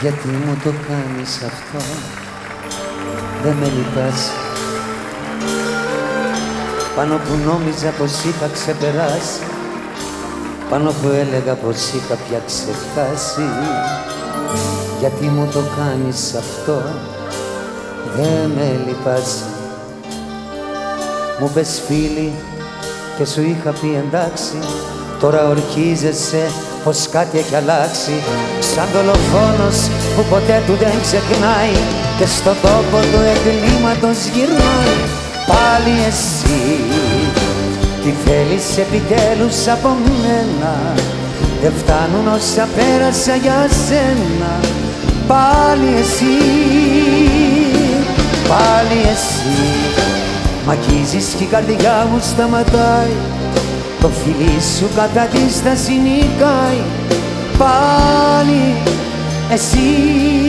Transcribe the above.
Γιατί μου το κάνεις αυτό; Δεν με λυπάσαι Πάνω που νόμιζα πως είχα ξεπεράσει Πάνω που έλεγα πως είχα πια ξεχάσει Γιατί μου το κάνεις αυτό; Δεν με λυπάσαι Μου πες φίλη και σου είχα πει εντάξει Τώρα ορκίζεσαι πως κάτι έχει αλλάξει. Σαν δολοφόνος που ποτέ του δεν ξεχνάει Και στον τόπο του εγκλήματος γυρνάει. Πάλι εσύ Τι θέλεις επιτέλους από μένα. Δεν φτάνουν όσα πέρασα για σένα. Πάλι εσύ Πάλι εσύ. Μ' αγγίζεις και η καρδιά μου σταματάει το φιλί σου κατά της στάση νικάει πάλι εσύ